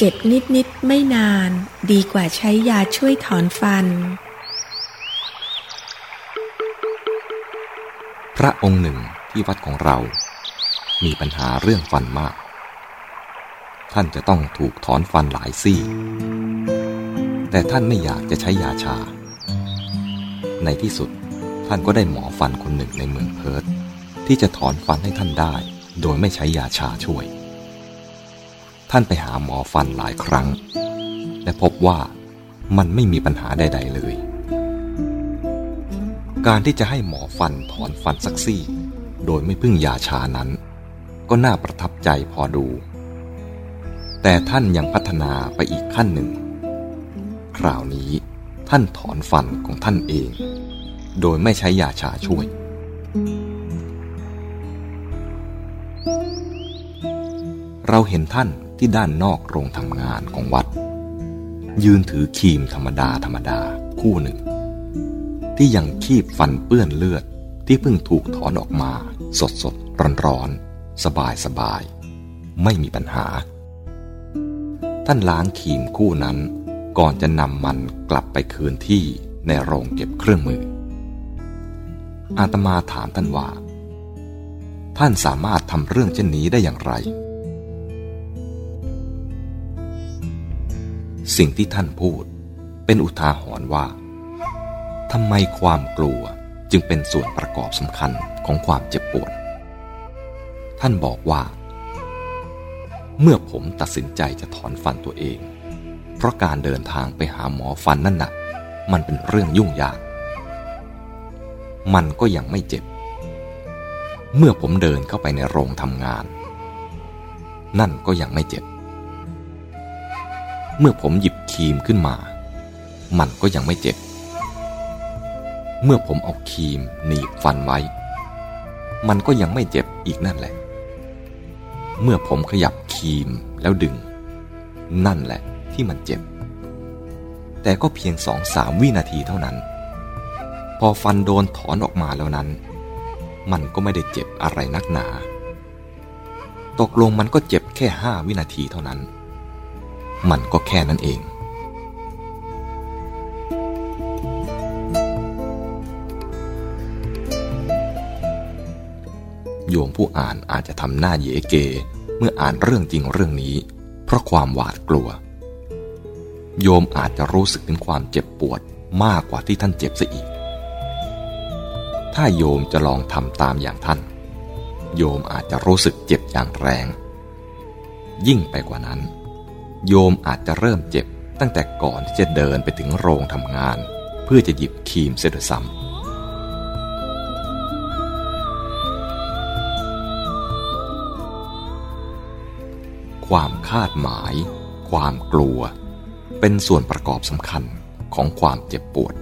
เจ็บนิดๆไม่นานดีกว่าใช้ยาช่วยถอนฟัน พระองค์หนึ่งที่วัดของเรา มีปัญหาเรื่องฟันมาก ท่านจะต้องถูกถอนฟันหลายซี่ แต่ท่านไม่อยากจะใช้ยาชา ในที่สุดท่านก็ได้หมอฟันคนหนึ่งในเมืองเพิร์ธที่จะถอนฟันให้ท่านได้ โดยไม่ใช้ยาชาช่วย ท่านไปหาหมอฟันหลายครั้ง และพบว่ามันไม่มีปัญหาใด ๆ เลย การที่จะให้หมอฟันถอนฟันสักซี่ โดยไม่พึ่งยาชานั้น ก็น่าประทับใจพอดู แต่ท่านยังพัฒนาไปอีกขั้นหนึ่ง คราวนี้ท่านถอนฟันของท่านเอง โดยไม่ใช้ยาชาช่วย เราเห็นท่านที่ด้านนอกโรงทำงานของวัด ยืนถือครีมธรรมดาธรรมดาคู่หนึ่ง ที่ยังคีบฟันเปื้อนเลือดที่เพิ่งถูกถอนออกมา สดสดร้อนร้อนสบายสบาย ไม่มีปัญหา ท่านล้างครีมคู่นั้น ก่อนจะนำมันกลับไปคืนที่ในโรงเก็บเครื่องมือ อาตมาถามท่านว่า ท่านสามารถทำเรื่องเช่นนี้ได้อย่างไร สิ่งที่ท่านพูดเป็นอุทาหรณ์ว่าทำไมความกลัวจึงเป็นส่วนประกอบสำคัญของความเจ็บปวด ท่านบอกว่า เมื่อผมตัดสินใจจะถอนฟันตัวเอง เพราะการเดินทางไปหาหมอฟันนั่นนะ่ะ มันเป็นเรื่องยุ่งยาก มันก็ยังไม่เจ็บ เมื่อผมเดินเข้าไปในโรงทำงาน นั่นก็ยังไม่เจ็บ เมื่อผมหยิบครีมขึ้นมา มันก็ยังไม่เจ็บ เมื่อผมเอาครีมหนีบฟันไว้ มันก็ยังไม่เจ็บอีกนั่นแหละ เมื่อผมขยับครีมแล้วดึง นั่นแหละที่มันเจ็บ แต่ก็เพียงสองสามวินาทีเท่านั้น พอฟันโดนถอนออกมาแล้วนั้น มันก็ไม่ได้เจ็บอะไรนักหนา ตกลงมันก็เจ็บแค่ห้าวินาทีเท่านั้น มันก็แค่นั้นเอง โยมผู้อ่านอาจจะทำหน้าเยเก เมื่ออ่านเรื่องจริงเรื่องนี้ เพราะความหวาดกลัว โยมอาจจะรู้สึกถึงความเจ็บปวดมากกว่าที่ท่านเจ็บซะอีก ถ้าโยมจะลองทำตามอย่างท่าน โยมอาจจะรู้สึกเจ็บอย่างแรง ยิ่งไปกว่านั้น โยมอาจจะเริ่มเจ็บตั้งแต่ก่อนที่จะเดินไปถึงโรงทำงาน เพื่อจะหยิบครีมเสด้วยซ้ำ ความคาดหมาย ความกลัว เป็นส่วนประกอบสำคัญของความเจ็บปวด